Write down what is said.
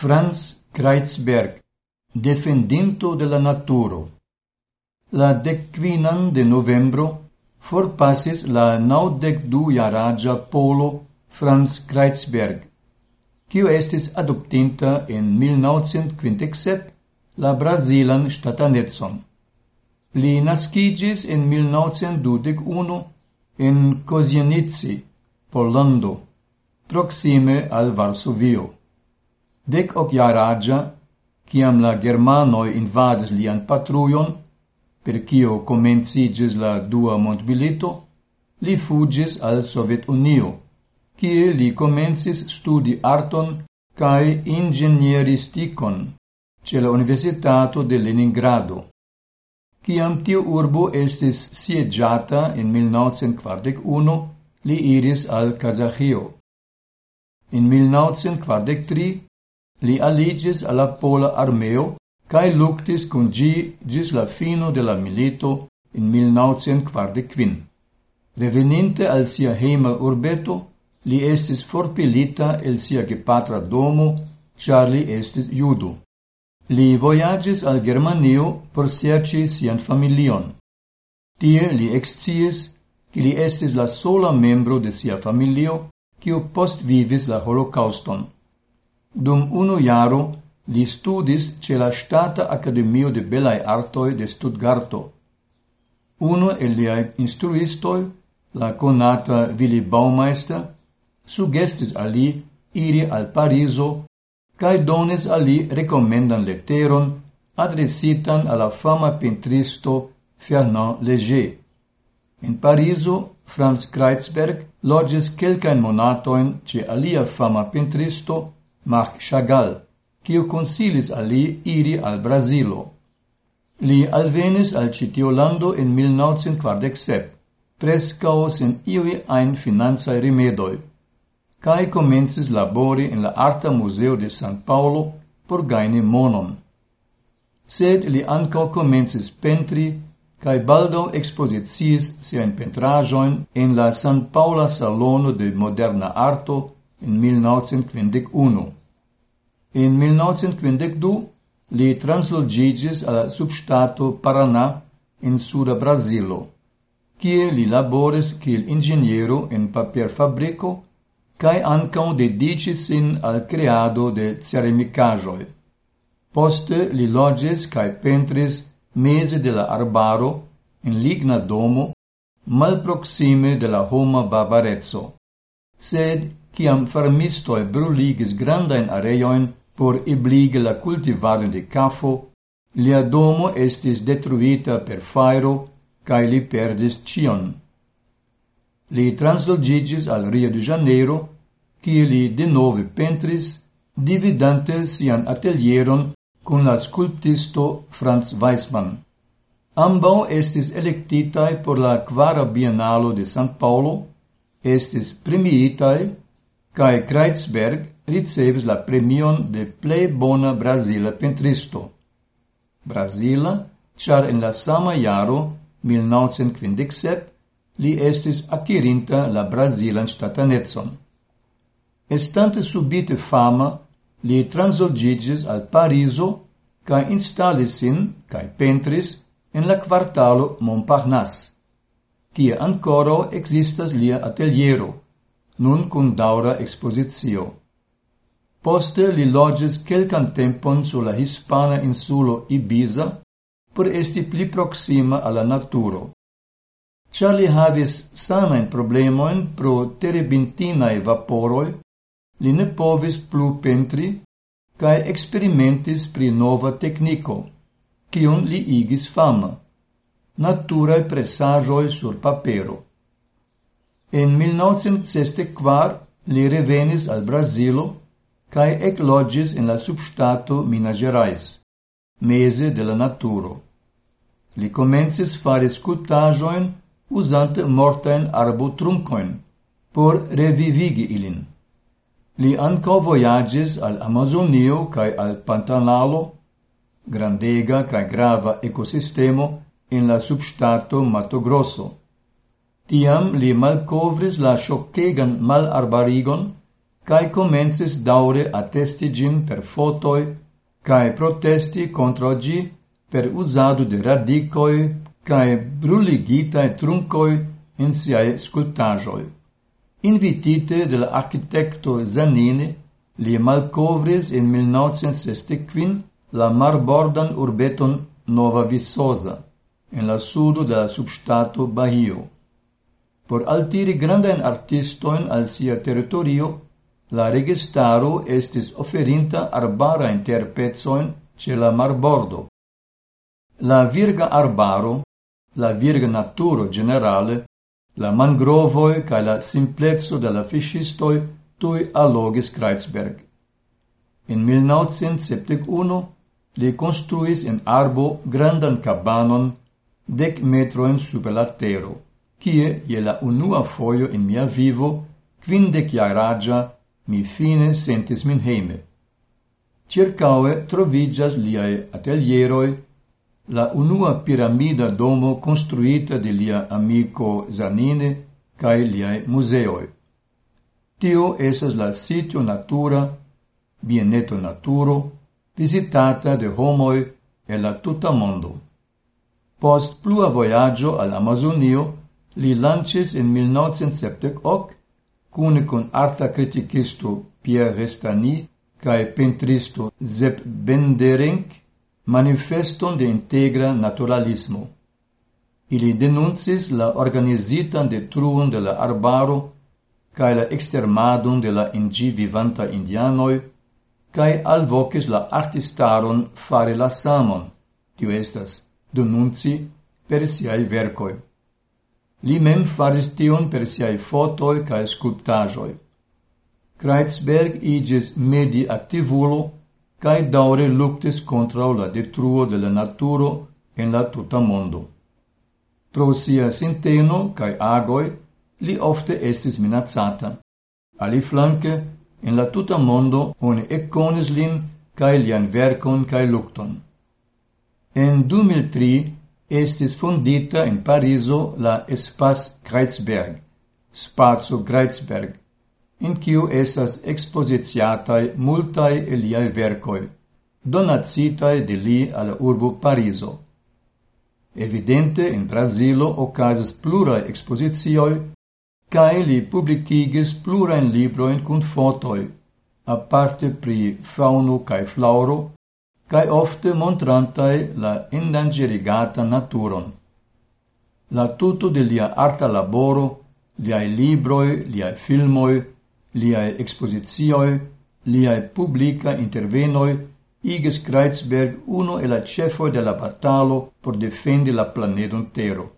Franz Kreisberg, defendinto de la naturo. La decquinan de novembro forpasis la naudec du jaragia polo Franz Kreisberg, quio estis adoptinta en 1957 la brasilan statanetson. Li nascigis en 1921 en Kozienici, Polando, proxime al Varsovio dec hoc iaragia, ciam la Germanoi invadis lian patruion, per cio comencigis la dua montbilito, li fugis al Sovetunio, cie li comencis studi arton cae ingenieristicon ce la Universitato de Leningrado. Ciam tiu urbo estis siegiata in 1941, li iris al Kazahio. In 1943 Li aligis alla pola armeo cae luctis con gi gis la fino de la milito in 1945. Reveninte al sia heima urbeto, li estis forpilita el sia gepatra domo, char li estis judo. Li voyagis al Germanio por serci sian familion. Tie li excies che li estis la sola membro de sia familio, quio post vivis la holocauston. Dum unu jaro li studis ce la Stata Academio de Belae Artoi de Stuttgarto. Uno el liaj instruistoi, la conata Willy Baumeister, sugestis ali iri al Pariso cae dones ali recomendan letteron leteron adresitan alla fama pentristo Fernand Léger. In Pariso, Franz Kreizberg logis quelcaen monatoin ce alia fama pentristo Marc Chagall, quio consilis ali iri al Brasilo. Li alvenis al citio lando in 1947, prescao sen iui ein finanzae rimedoi, cae comences labori in la Arta Museo de San Paulo por gaine monon. Sed li ancao comences pentri, cae baldo expositiis sian pentrajoin in la San Paula Salono de Moderna Arto in 1951. In 1952 li translogigis al substato Paraná in suda Brasilo, kie li laboris kiel in papier fabrico cae ancam dedicis sin al creado de ceramicajoi. Poste li loĝis cae pentris mese de la arbaro in ligna domo malproksime de la homa barbarezzo. Sed ciam farmistoi bruligis grandain areioin por ebligi la cultivado de cafo, lia domo estis detruita per fairo, cae li perdis cion. Li translogigis al Rio de Janeiro, cie li de nove pentris, dividante sian atelieron con la sculptisto Franz Weismann. Ambau estis electitae por la quara bienalo de San Paulo, estis premiitae cae Kreuzberg ricevis la premion de plei bona Brasila pentristo. Brasila, char en la sama jaro, 1957, li estis akirinta la Brasilan statanetson. Estante subite fama, li transogigis al Pariso ca installis sin, ca pentris, en la quartalo Montparnasse, kie ancora existas lia ateliero, nun kun daura expositio. Poste li logis quelcan tempon sulla hispana insulo Ibiza por esti pli proxima alla naturo. Ĉar li havis sanain problemoin pro terebintinae vaporoi, li ne povis plu pentri cae experimentis pri nova tecnico, cion li igis fama: Naturae presaĵoj sur papero. In 1964 li revenis al Brasilo cae eclogis in la substato Minas Gerais, mese de la naturo. Li comences fare sculptajoin usante mortain arbotruncoin por revivigi ilin. Li anco voyages al Amazonio cae al Pantanalo, grandega cae grava ecosistemo in la substato Mato Grosso Tiam li malcovris la ŝokegan malarbarigon cae comences daure attesti gin per fotoi cae protesti contra gi per usado de radicoi cae bruligitae truncoi in siae scultajoi. Invitite de architecto Zanini, li malcovris in 1965 la marbordan urbeton Nova Visosa, en la sudo de la subŝtato Bahio. Por altiri grandain artistoin al sia territorio, la registaro estis offerinta arbara interpezoin ce la marbordo. La virga arbaro, la virga naturo generale, la mangrovoi ca la simplezzo de la fischistoi tui allogis Kreuzberg. In 1971 li construis in arbo grandan cabanon dec metroen super la tero kie, je la unua foio in mia vivo, quindec iaragia, mi fine sentis min heime. Circaue trovigas liae atelieroi, la unua piramida domo construita de lia amico Zanine cae liae museoi. Tio esas la sitio natura, bieneto naturo, visitata de homoi e la tuta mondo. Post plua voyaggio al Amazonio, li lancis in 1978 cune con arta criticisto Pierre Restani cae pentristo Zeb Benderink manifeston de integra naturalismo. Ili denuncis la organizitan detruon de la arbaro cae la extermadon de la ingi vivanta indianoi cae alvocis la artistaron fare la samon, tio estas denunci per siai vercoi. Li mem faris tion per siai fotoi cae sculptajoi. Kreitzberg igis medi aktivulo cae daure luctis contra la detruo de la naturo en la tuta mondo. Pro sia sinteno cae agoj li ofte estis minazzata. Ali flanke, en la tuta mondo oni econis lin cae lian verkon cae lukton. En 2003 estis fondita in Pariso la Espace Kreuzberg, Spazio Kreuzberg, in kiu estas expositiatai multae eliai vercoi, donacitae de li alla urbo Pariso. Evidente, in Brasilo ocasis plurae expositioi, cae li publicigis plurain libroin cun fotoi, aparte pri fauno cae flauro, cae ofte montrantai la indangerigata naturon. La tuto de lia arta laboro, liai libroi, liai filmoi, liai exposizioi, liai publica intervenoi, igis Kreizberg uno e la cefoi de la batalo por defendi la planeton tero.